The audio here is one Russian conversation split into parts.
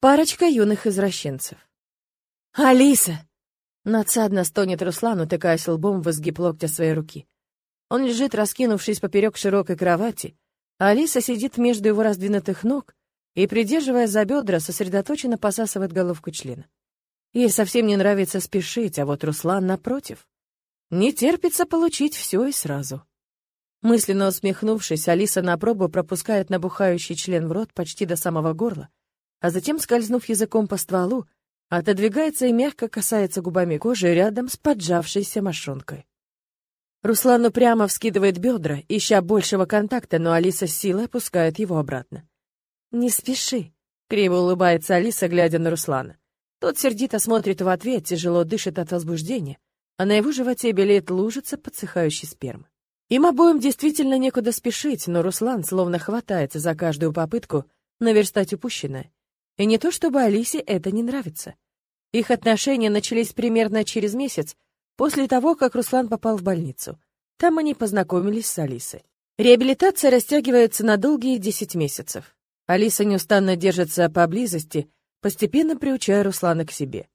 Парочка юных извращенцев. «Алиса!» Надсадно стонет Руслан, утыкаясь лбом в изгиб локтя своей руки. Он лежит, раскинувшись поперек широкой кровати, Алиса сидит между его раздвинутых ног и, придерживая за бедра, сосредоточенно посасывает головку члена. Ей совсем не нравится спешить, а вот Руслан, напротив, не терпится получить все и сразу. Мысленно усмехнувшись, Алиса на пробу пропускает набухающий член в рот почти до самого горла, а затем, скользнув языком по стволу, отодвигается и мягко касается губами кожи рядом с поджавшейся мошонкой. Руслан упрямо вскидывает бедра, ища большего контакта, но Алиса с силой опускает его обратно. «Не спеши», — криво улыбается Алиса, глядя на Руслана. Тот сердито смотрит в ответ, тяжело дышит от возбуждения, а на его животе белеет лужица подсыхающей спермы. Им обоим действительно некуда спешить, но Руслан словно хватается за каждую попытку наверстать упущенное. И не то чтобы Алисе это не нравится. Их отношения начались примерно через месяц после того, как Руслан попал в больницу. Там они познакомились с Алисой. Реабилитация растягивается на долгие 10 месяцев. Алиса неустанно держится поблизости, постепенно приучая Руслана к себе.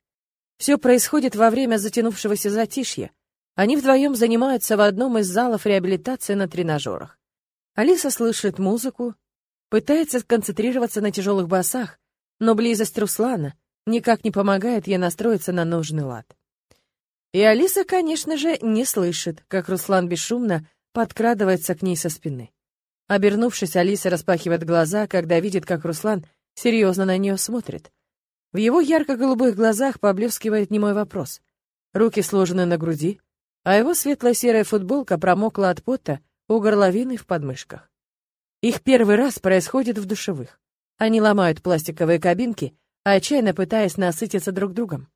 Все происходит во время затянувшегося затишья. Они вдвоем занимаются в одном из залов реабилитации на тренажерах. Алиса слышит музыку, пытается сконцентрироваться на тяжелых басах, но близость Руслана никак не помогает ей настроиться на нужный лад. И Алиса, конечно же, не слышит, как Руслан бесшумно подкрадывается к ней со спины. Обернувшись, Алиса распахивает глаза, когда видит, как Руслан серьезно на нее смотрит. В его ярко-голубых глазах поблескивает немой вопрос. Руки сложены на груди, а его светло-серая футболка промокла от пота у горловины в подмышках. Их первый раз происходит в душевых. Они ломают пластиковые кабинки, отчаянно пытаясь насытиться друг другом.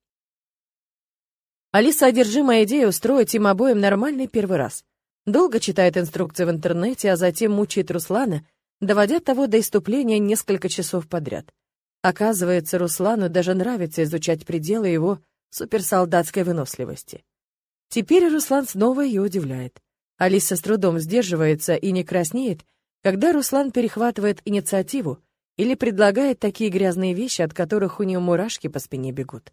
Алиса одержимая идеей устроить им обоим нормальный первый раз. Долго читает инструкции в интернете, а затем мучает Руслана, доводя того до иступления несколько часов подряд. Оказывается, Руслану даже нравится изучать пределы его суперсолдатской выносливости. Теперь Руслан снова ее удивляет. Алиса с трудом сдерживается и не краснеет, когда Руслан перехватывает инициативу, или предлагает такие грязные вещи, от которых у нее мурашки по спине бегут.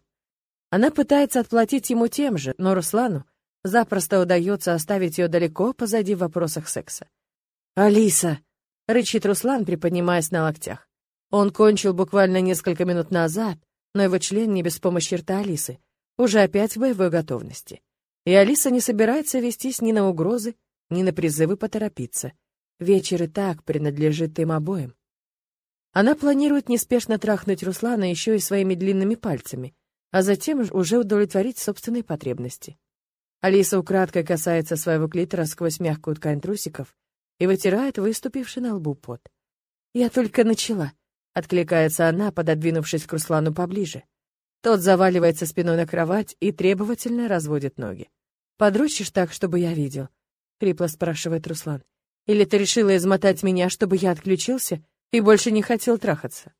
Она пытается отплатить ему тем же, но Руслану запросто удается оставить ее далеко позади в вопросах секса. «Алиса!» — рычит Руслан, приподнимаясь на локтях. Он кончил буквально несколько минут назад, но его член не без помощи рта Алисы, уже опять в боевой готовности. И Алиса не собирается вестись ни на угрозы, ни на призывы поторопиться. Вечер и так принадлежит им обоим. Она планирует неспешно трахнуть Руслана еще и своими длинными пальцами, а затем уже удовлетворить собственные потребности. Алиса украдкой касается своего клитора сквозь мягкую ткань трусиков и вытирает выступивший на лбу пот. «Я только начала», — откликается она, пододвинувшись к Руслану поближе. Тот заваливается спиной на кровать и требовательно разводит ноги. «Подручишь так, чтобы я видел?» — хрипло спрашивает Руслан. «Или ты решила измотать меня, чтобы я отключился и больше не хотел трахаться.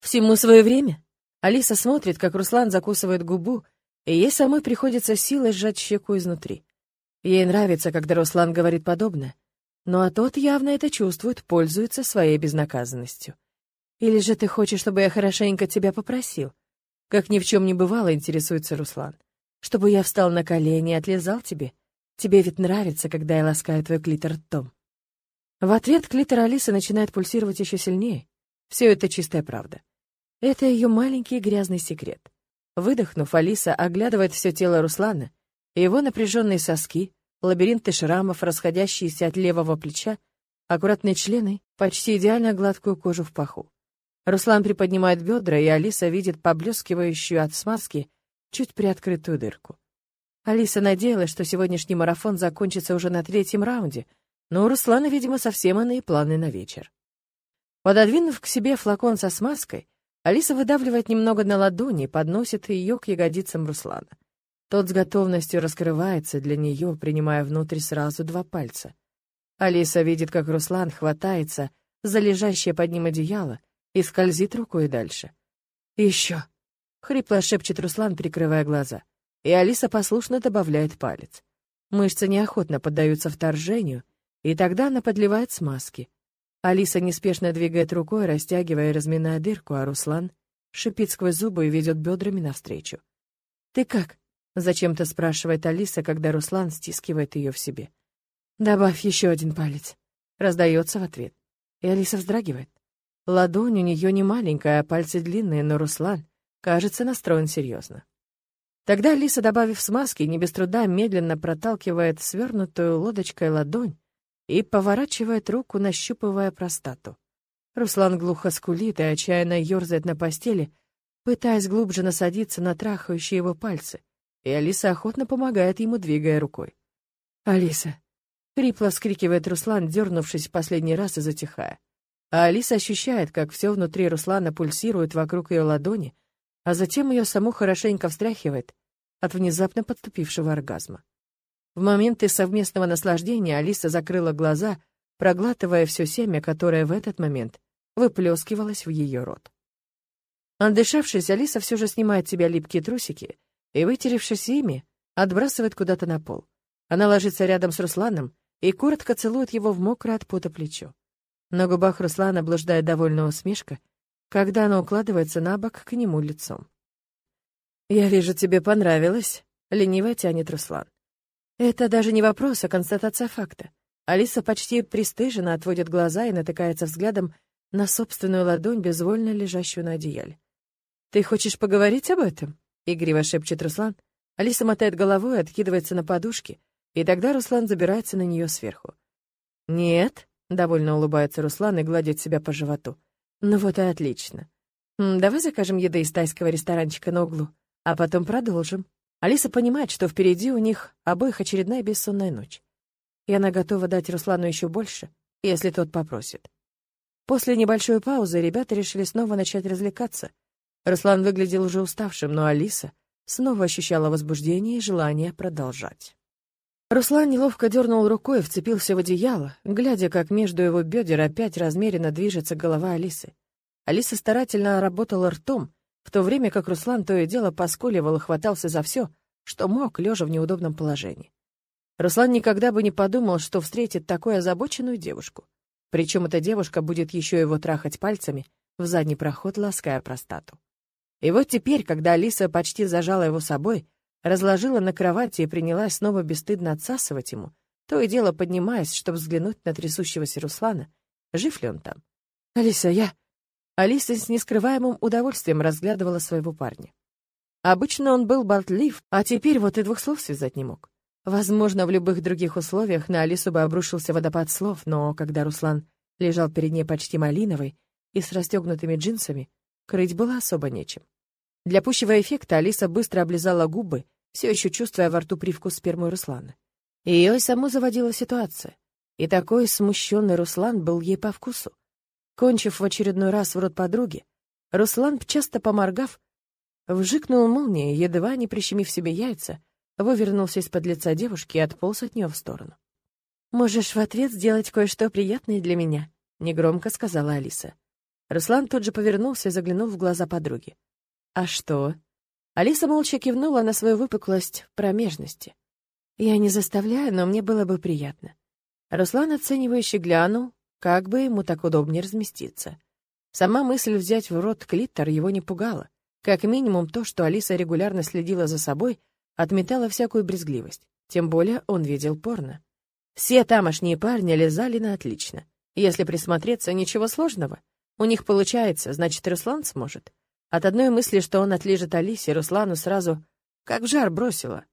Всему свое время. Алиса смотрит, как Руслан закусывает губу, и ей самой приходится силой сжать щеку изнутри. Ей нравится, когда Руслан говорит подобное, но а тот явно это чувствует, пользуется своей безнаказанностью. Или же ты хочешь, чтобы я хорошенько тебя попросил? Как ни в чем не бывало, интересуется Руслан. Чтобы я встал на колени и отлезал тебе? Тебе ведь нравится, когда я ласкаю твой клитор ртом. В ответ клитор Алисы начинает пульсировать еще сильнее. Все это чистая правда. Это ее маленький грязный секрет. Выдохнув, Алиса оглядывает все тело Руслана, его напряженные соски, лабиринты шрамов, расходящиеся от левого плеча, аккуратные члены, почти идеально гладкую кожу в паху. Руслан приподнимает бедра, и Алиса видит поблескивающую от смазки чуть приоткрытую дырку. Алиса надеялась, что сегодняшний марафон закончится уже на третьем раунде — но у Руслана, видимо, совсем иные планы на вечер. Пододвинув к себе флакон со смазкой, Алиса выдавливает немного на ладони и подносит ее к ягодицам Руслана. Тот с готовностью раскрывается для нее, принимая внутрь сразу два пальца. Алиса видит, как Руслан хватается за лежащее под ним одеяло и скользит рукой дальше. «Еще!» — хрипло шепчет Руслан, прикрывая глаза. И Алиса послушно добавляет палец. Мышцы неохотно поддаются вторжению — и тогда она подливает смазки. Алиса неспешно двигает рукой, растягивая и разминая дырку, а Руслан шипит сквозь зубы и ведет бедрами навстречу. «Ты как?» — зачем-то спрашивает Алиса, когда Руслан стискивает ее в себе. «Добавь еще один палец», — раздается в ответ. И Алиса вздрагивает. Ладонь у нее не маленькая, а пальцы длинные, но Руслан, кажется, настроен серьезно. Тогда Алиса, добавив смазки, не без труда медленно проталкивает свернутую лодочкой ладонь и поворачивает руку, нащупывая простату. Руслан глухо скулит и отчаянно ерзает на постели, пытаясь глубже насадиться на трахающие его пальцы, и Алиса охотно помогает ему, двигая рукой. «Алиса!» — хрипло вскрикивает Руслан, дернувшись в последний раз и затихая. А Алиса ощущает, как все внутри Руслана пульсирует вокруг ее ладони, а затем ее саму хорошенько встряхивает от внезапно подступившего оргазма. В моменты совместного наслаждения Алиса закрыла глаза, проглатывая все семя, которое в этот момент выплескивалось в ее рот. Отдышавшись, Алиса все же снимает с себя липкие трусики и, вытеревшись ими, отбрасывает куда-то на пол. Она ложится рядом с Русланом и коротко целует его в мокрое от пота плечо. На губах Руслана блуждает довольная усмешка, когда она укладывается на бок к нему лицом. «Я вижу, тебе понравилось», — лениво тянет Руслан. Это даже не вопрос, а констатация факта. Алиса почти пристыженно отводит глаза и натыкается взглядом на собственную ладонь, безвольно лежащую на одеяле. «Ты хочешь поговорить об этом?» — игриво шепчет Руслан. Алиса мотает головой, откидывается на подушки, и тогда Руслан забирается на нее сверху. «Нет», Довольно улыбается Руслан и гладит себя по животу. Ну вот и отлично. Давай закажем еды из тайского ресторанчика на углу, а потом продолжим. Алиса понимает, что впереди у них обоих очередная бессонная ночь. И она готова дать Руслану еще больше, если тот попросит. После небольшой паузы ребята решили снова начать развлекаться. Руслан выглядел уже уставшим, но Алиса снова ощущала возбуждение и желание продолжать. Руслан неловко дернул рукой и вцепился в одеяло, глядя, как между его бедер опять размеренно движется голова Алисы. Алиса старательно работала ртом, в то время как Руслан то и дело поскуливал и хватался за все, что мог, лежа в неудобном положении. Руслан никогда бы не подумал, что встретит такую озабоченную девушку. Причем эта девушка будет еще его трахать пальцами в задний проход, лаская простату. И вот теперь, когда Алиса почти зажала его собой, разложила на кровати и принялась снова бесстыдно отсасывать ему, то и дело поднимаясь, чтобы взглянуть на трясущегося Руслана, жив ли он там. «Алиса, я...» Алиса с нескрываемым удовольствием разглядывала своего парня. Обычно он был болтлив, а теперь вот и двух слов связать не мог. Возможно, в любых других условиях на Алису бы обрушился водопад слов, но когда Руслан лежал перед ней почти малиновый и с расстегнутыми джинсами, крыть было особо нечем. Для пущего эффекта Алиса быстро облизала губы все еще чувствуя во рту привкус спермы Руслана. Ее и саму заводила ситуация. И такой смущенный Руслан был ей по вкусу. Кончив в очередной раз в рот подруги, Руслан, часто поморгав, вжикнул молнией, едва не прищемив себе яйца, вывернулся из-под лица девушки и отполз от нее в сторону. «Можешь в ответ сделать кое-что приятное для меня», — негромко сказала Алиса. Руслан тут же повернулся и заглянул в глаза подруги. «А что?» Алиса молча кивнула на свою выпуклость в промежности. «Я не заставляю, но мне было бы приятно». Руслан оценивающе глянул, как бы ему так удобнее разместиться. Сама мысль взять в рот клитор его не пугала. Как минимум то, что Алиса регулярно следила за собой, отметала всякую брезгливость. Тем более он видел порно. Все тамошние парни лизали на отлично. Если присмотреться, ничего сложного. У них получается, значит, Руслан сможет. От одной мысли, что он отлежит Алисе, Руслану сразу как жар бросила.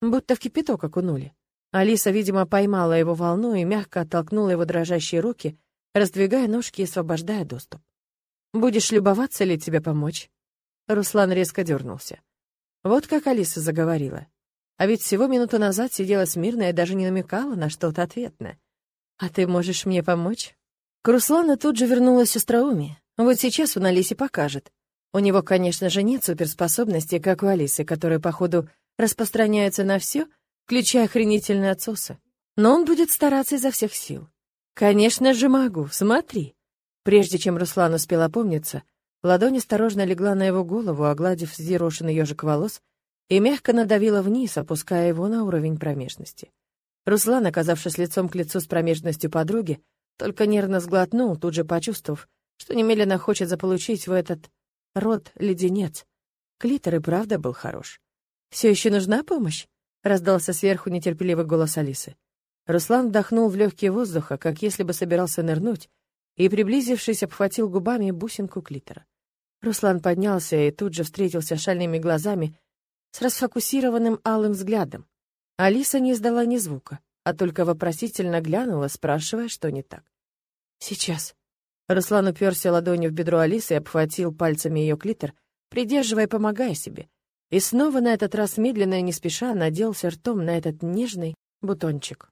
Будто в кипяток окунули. Алиса, видимо, поймала его волну и мягко оттолкнула его дрожащие руки, раздвигая ножки и освобождая доступ. «Будешь любоваться ли тебе помочь?» Руслан резко дернулся. Вот как Алиса заговорила. А ведь всего минуту назад сидела смирно и даже не намекала на что-то ответное. «А ты можешь мне помочь?» К Руслану тут же вернулась остроумие. Вот сейчас он Алисе покажет. У него, конечно же, нет суперспособностей, как у Алисы, которые, походу, распространяются на все, включая охренительные отсосы. Но он будет стараться изо всех сил. «Конечно же могу, смотри». Прежде чем Руслан успел опомниться, ладонь осторожно легла на его голову, огладив взъерошенный ежик волос, и мягко надавила вниз, опуская его на уровень промежности. Руслан, оказавшись лицом к лицу с промежностью подруги, только нервно сглотнул, тут же почувствовав, что немедленно хочет заполучить в этот рот леденец. Клитор и правда был хорош. «Все еще нужна помощь?» — раздался сверху нетерпеливый голос Алисы. Руслан вдохнул в легкие воздуха, как если бы собирался нырнуть, и, приблизившись, обхватил губами бусинку клитора. Руслан поднялся и тут же встретился шальными глазами с расфокусированным алым взглядом. Алиса не издала ни звука, а только вопросительно глянула, спрашивая, что не так. «Сейчас». Руслан уперся ладонью в бедро Алисы и обхватил пальцами ее клитор, придерживая и помогая себе. И снова на этот раз медленно и не спеша наделся ртом на этот нежный бутончик.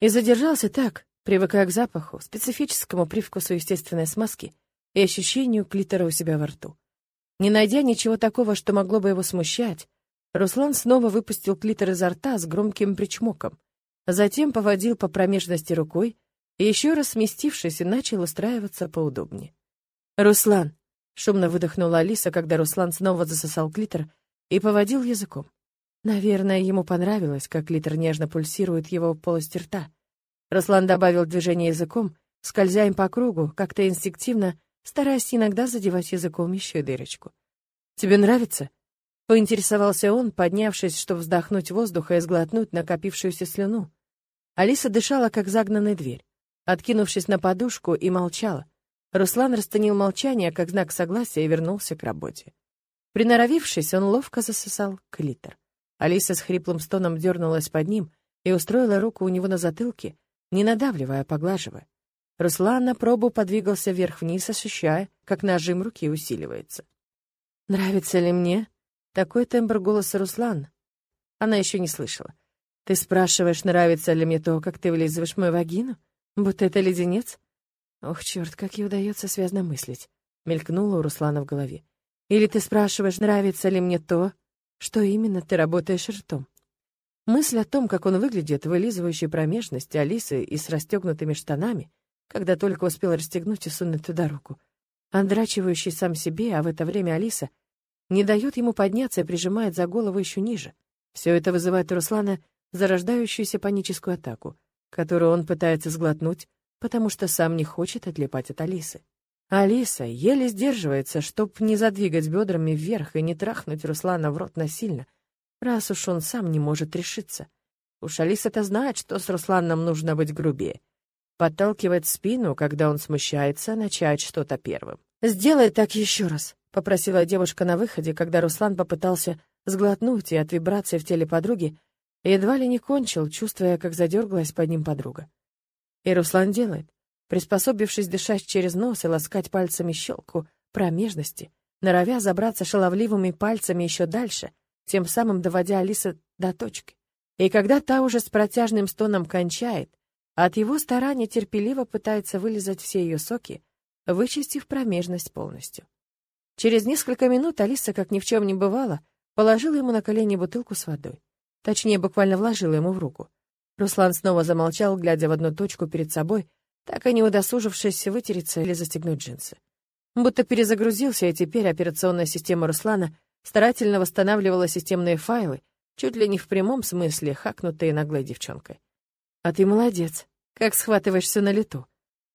И задержался так, привыкая к запаху, специфическому привкусу естественной смазки и ощущению клитора у себя во рту. Не найдя ничего такого, что могло бы его смущать, Руслан снова выпустил клитор изо рта с громким причмоком, затем поводил по промежности рукой и еще раз сместившись, начал устраиваться поудобнее. «Руслан!» — шумно выдохнула Алиса, когда Руслан снова засосал клитор и поводил языком. Наверное, ему понравилось, как литр нежно пульсирует его в полости рта. Руслан добавил движение языком, скользя им по кругу, как-то инстинктивно, стараясь иногда задевать языком еще дырочку. «Тебе нравится?» — поинтересовался он, поднявшись, чтобы вздохнуть воздуха и сглотнуть накопившуюся слюну. Алиса дышала, как загнанная дверь, откинувшись на подушку, и молчала. Руслан расценил молчание как знак согласия и вернулся к работе. Приноровившись, он ловко засосал клитор. Алиса с хриплым стоном дернулась под ним и устроила руку у него на затылке, не надавливая, а поглаживая. Руслан на пробу подвигался вверх-вниз, ощущая, как нажим руки усиливается. «Нравится ли мне?» Такой тембр голоса Руслан. Она еще не слышала. «Ты спрашиваешь, нравится ли мне то, как ты вылизываешь мою вагину? Будто это леденец?» «Ох, черт, как ей удается связно мыслить!» — мелькнуло у Руслана в голове. «Или ты спрашиваешь, нравится ли мне то, что именно ты работаешь ртом. Мысль о том, как он выглядит, вылизывающий промежность Алисы и с расстегнутыми штанами, когда только успел расстегнуть и сунуть туда руку, андрачивающий сам себе, а в это время Алиса не дает ему подняться и прижимает за голову еще ниже. Все это вызывает у Руслана зарождающуюся паническую атаку, которую он пытается сглотнуть, потому что сам не хочет отлипать от Алисы. Алиса еле сдерживается, чтоб не задвигать бедрами вверх и не трахнуть Руслана в рот насильно, раз уж он сам не может решиться. Уж Алиса-то знает, что с Русланом нужно быть грубее. Подталкивает спину, когда он смущается, начать что-то первым. «Сделай так еще раз», — попросила девушка на выходе, когда Руслан попытался сглотнуть и от вибрации в теле подруги, едва ли не кончил, чувствуя, как задергалась под ним подруга. И Руслан делает приспособившись дышать через нос и ласкать пальцами щелку промежности, норовя забраться шаловливыми пальцами еще дальше, тем самым доводя Алиса до точки. И когда та уже с протяжным стоном кончает, от его старания терпеливо пытается вылизать все ее соки, вычистив промежность полностью. Через несколько минут Алиса, как ни в чем не бывало, положила ему на колени бутылку с водой. Точнее, буквально вложила ему в руку. Руслан снова замолчал, глядя в одну точку перед собой, так и не удосужившись вытереться или застегнуть джинсы. Будто перезагрузился, и теперь операционная система Руслана старательно восстанавливала системные файлы, чуть ли не в прямом смысле, хакнутые наглой девчонкой. «А ты молодец, как схватываешься на лету».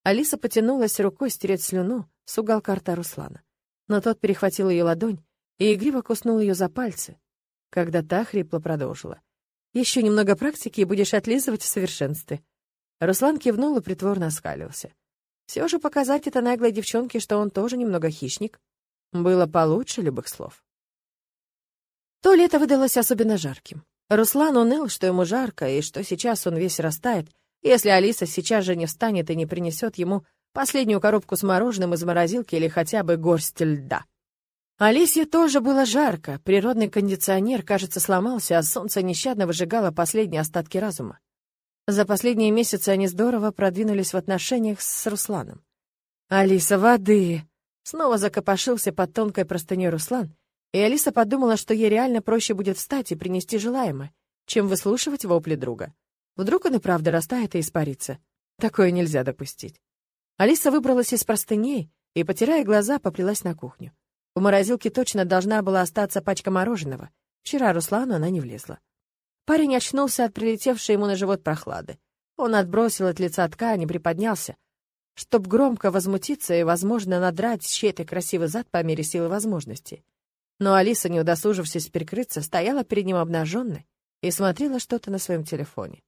Алиса потянулась рукой стереть слюну с уголка рта Руслана. Но тот перехватил ее ладонь и игриво куснул ее за пальцы, когда та хрипло продолжила. «Еще немного практики, и будешь отлизывать в совершенстве. Руслан кивнул и притворно оскалился. Все же показать это наглой девчонке, что он тоже немного хищник, было получше любых слов. То лето выдалось особенно жарким. Руслан уныл, что ему жарко, и что сейчас он весь растает, если Алиса сейчас же не встанет и не принесет ему последнюю коробку с мороженым из морозилки или хотя бы горсть льда. Алисе тоже было жарко, природный кондиционер, кажется, сломался, а солнце нещадно выжигало последние остатки разума. За последние месяцы они здорово продвинулись в отношениях с Русланом. «Алиса, воды!» Снова закопошился под тонкой простыней Руслан, и Алиса подумала, что ей реально проще будет встать и принести желаемое, чем выслушивать вопли друга. Вдруг он и правда растает и испарится. Такое нельзя допустить. Алиса выбралась из простыней и, потирая глаза, поплелась на кухню. В морозилке точно должна была остаться пачка мороженого. Вчера Руслану она не влезла. Парень очнулся от прилетевшей ему на живот прохлады. Он отбросил от лица ткань и приподнялся. чтоб громко возмутиться и, возможно, надрать чей-то красивый зад по мере силы возможности. Но Алиса, не удосужившись перекрыться, стояла перед ним обнаженной и смотрела что-то на своем телефоне.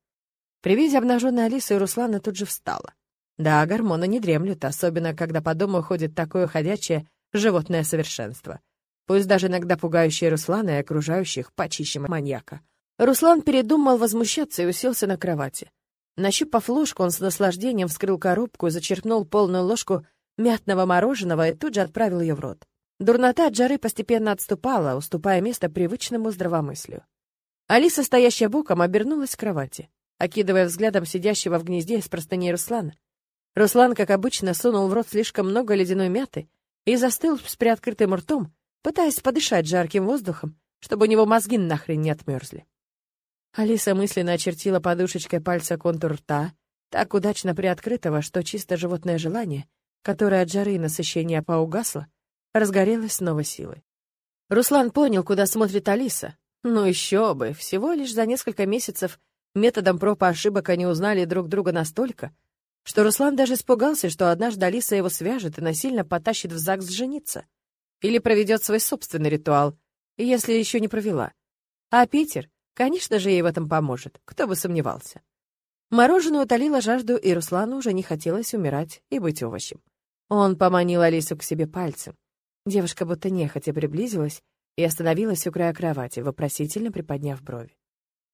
При виде обнаженной Алисы Руслана тут же встала. Да, гормоны не дремлют, особенно когда по дому ходит такое ходячее животное совершенство. Пусть даже иногда пугающее Руслана и окружающих почище маньяка. Руслан передумал возмущаться и уселся на кровати. Нащупав ложку, он с наслаждением вскрыл коробку и зачерпнул полную ложку мятного мороженого и тут же отправил ее в рот. Дурнота от жары постепенно отступала, уступая место привычному здравомыслию. Алиса, стоящая боком, обернулась к кровати, окидывая взглядом сидящего в гнезде из простыней Руслана. Руслан, как обычно, сунул в рот слишком много ледяной мяты и застыл с приоткрытым ртом, пытаясь подышать жарким воздухом, чтобы у него мозги нахрен не отмерзли. Алиса мысленно очертила подушечкой пальца контур рта, так удачно приоткрытого, что чисто животное желание, которое от жары и насыщения поугасло, разгорелось с новой силой. Руслан понял, куда смотрит Алиса. Ну еще бы, всего лишь за несколько месяцев методом проб и ошибок они узнали друг друга настолько, что Руслан даже испугался, что однажды Алиса его свяжет и насильно потащит в ЗАГС жениться. Или проведет свой собственный ритуал, если еще не провела. А Питер, Конечно же, ей в этом поможет, кто бы сомневался. Мороженое утолило жажду, и Руслану уже не хотелось умирать и быть овощем. Он поманил Алису к себе пальцем. Девушка будто нехотя приблизилась и остановилась у края кровати, вопросительно приподняв брови.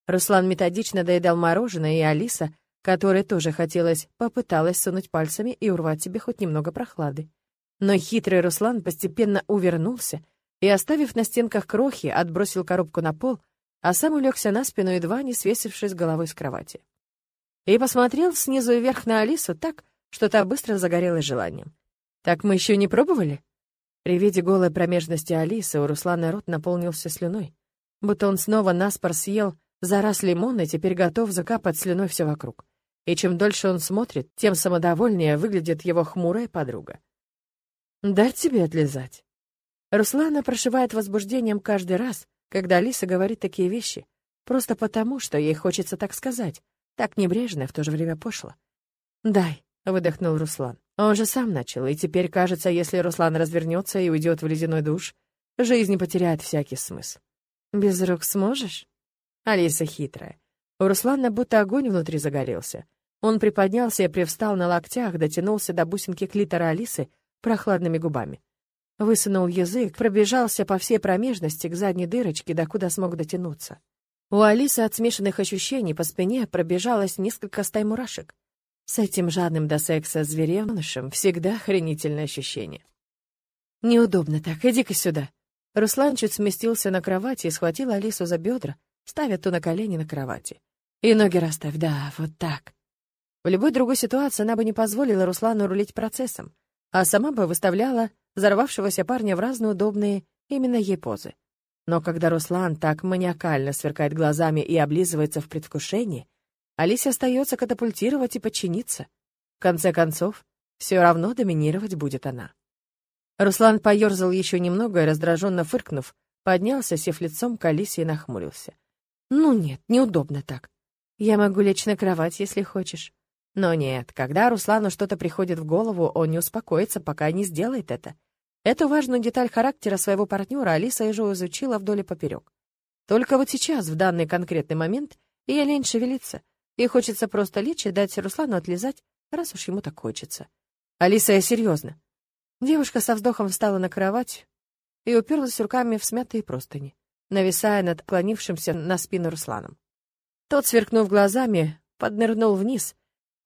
Руслан методично доедал мороженое, и Алиса, которой тоже хотелось, попыталась сунуть пальцами и урвать себе хоть немного прохлады. Но хитрый Руслан постепенно увернулся и, оставив на стенках крохи, отбросил коробку на пол а сам улегся на спину, едва не свесившись головой с кровати. И посмотрел снизу вверх на Алису так, что та быстро загорелась желанием. «Так мы еще не пробовали?» При виде голой промежности Алисы у Руслана рот наполнился слюной, будто он снова наспор съел за раз лимон и теперь готов закапать слюной все вокруг. И чем дольше он смотрит, тем самодовольнее выглядит его хмурая подруга. «Дать тебе отлизать». Руслана прошивает возбуждением каждый раз, когда Алиса говорит такие вещи, просто потому, что ей хочется так сказать, так небрежно в то же время пошло. «Дай», — выдохнул Руслан. Он же сам начал, и теперь, кажется, если Руслан развернется и уйдет в ледяной душ, жизнь потеряет всякий смысл. «Без рук сможешь?» Алиса хитрая. У Руслана будто огонь внутри загорелся. Он приподнялся и привстал на локтях, дотянулся до бусинки клитора Алисы прохладными губами. Высунул язык, пробежался по всей промежности к задней дырочке, до куда смог дотянуться. У Алисы от смешанных ощущений по спине пробежалось несколько стай мурашек. С этим жадным до секса зверенышем всегда охренительное ощущение. «Неудобно так, иди-ка сюда». Руслан чуть сместился на кровати и схватил Алису за бедра, ставя ту на колени на кровати. «И ноги расставь, да, вот так». В любой другой ситуации она бы не позволила Руслану рулить процессом, а сама бы выставляла взорвавшегося парня в разные удобные именно ей позы. Но когда Руслан так маниакально сверкает глазами и облизывается в предвкушении, Алисе остается катапультировать и подчиниться. В конце концов, все равно доминировать будет она. Руслан поерзал еще немного и, раздраженно фыркнув, поднялся, сев лицом к Алисе и нахмурился. «Ну нет, неудобно так. Я могу лечь на кровать, если хочешь». Но нет, когда Руслану что-то приходит в голову, он не успокоится, пока не сделает это. Эту важную деталь характера своего партнера Алиса уже изучила вдоль и поперек. Только вот сейчас, в данный конкретный момент, ей лень шевелиться, и хочется просто лечь и дать Руслану отлизать, раз уж ему так хочется. «Алиса, я серьезно». Девушка со вздохом встала на кровать и уперлась руками в смятые простыни, нависая над клонившимся на спину Русланом. Тот, сверкнув глазами, поднырнул вниз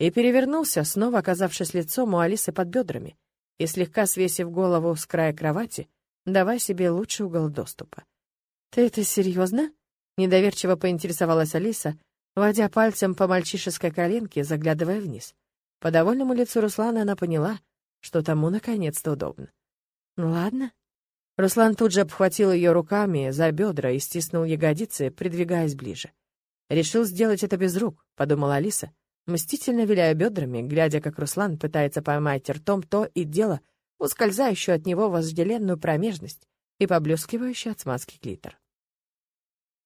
и перевернулся, снова оказавшись лицом у Алисы под бедрами, и, слегка свесив голову с края кровати, давай себе лучший угол доступа. «Ты это серьезно?» — недоверчиво поинтересовалась Алиса, водя пальцем по мальчишеской коленке, заглядывая вниз. По довольному лицу Руслана она поняла, что тому наконец-то удобно. «Ну ладно». Руслан тут же обхватил ее руками за бедра и стиснул ягодицы, придвигаясь ближе. «Решил сделать это без рук», — подумала Алиса, мстительно виляя бедрами, глядя, как Руслан пытается поймать ртом то и дело, ускользающую от него вожделенную промежность и поблескивающий от смазки клитор.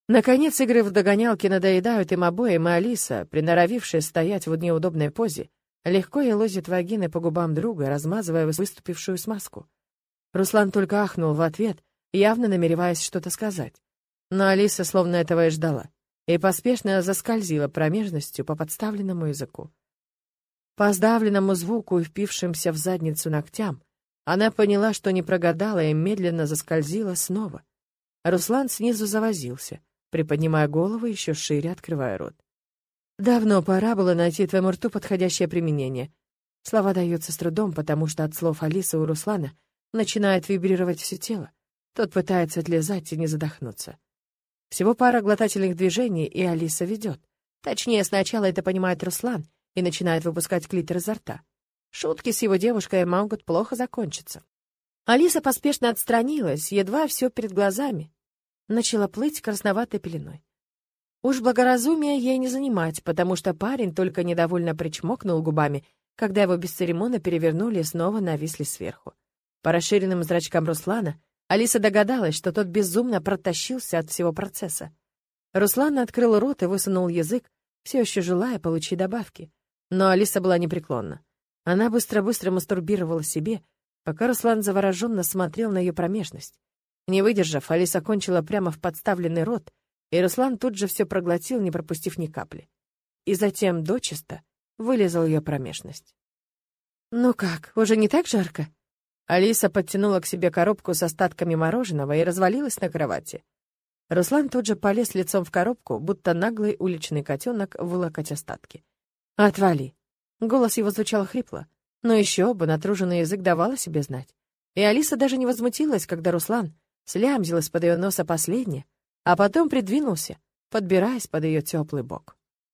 Наконец, игры в догонялки надоедают им обоим, и Алиса, приноровившая стоять в неудобной позе, Легко елозит вагины по губам друга, размазывая выступившую смазку. Руслан только ахнул в ответ, явно намереваясь что-то сказать. Но Алиса словно этого и ждала, и поспешно заскользила промежностью по подставленному языку. По сдавленному звуку и впившимся в задницу ногтям, она поняла, что не прогадала, и медленно заскользила снова. Руслан снизу завозился, приподнимая голову, еще шире открывая рот. «Давно пора было найти твоему рту подходящее применение». Слова даются с трудом, потому что от слов Алисы у Руслана начинает вибрировать все тело. Тот пытается отлезать и не задохнуться. Всего пара глотательных движений, и Алиса ведет. Точнее, сначала это понимает Руслан и начинает выпускать клитор изо рта. Шутки с его девушкой могут плохо закончиться. Алиса поспешно отстранилась, едва все перед глазами. Начала плыть красноватой пеленой. Уж благоразумие ей не занимать, потому что парень только недовольно причмокнул губами, когда его бесцеремонно перевернули и снова нависли сверху. По расширенным зрачкам Руслана Алиса догадалась, что тот безумно протащился от всего процесса. Руслан открыл рот и высунул язык, все еще желая получить добавки. Но Алиса была непреклонна. Она быстро-быстро мастурбировала себе, пока Руслан завороженно смотрел на ее промежность. Не выдержав, Алиса кончила прямо в подставленный рот, и Руслан тут же все проглотил, не пропустив ни капли. И затем дочисто вылезал ее промежность. «Ну как, уже не так жарко?» Алиса подтянула к себе коробку с остатками мороженого и развалилась на кровати. Руслан тут же полез лицом в коробку, будто наглый уличный котенок вылокать остатки. «Отвали!» Голос его звучал хрипло. Но еще бы, натруженный язык давал о себе знать. И Алиса даже не возмутилась, когда Руслан слямзил из-под ее носа последнее, а потом придвинулся, подбираясь под ее теплый бок.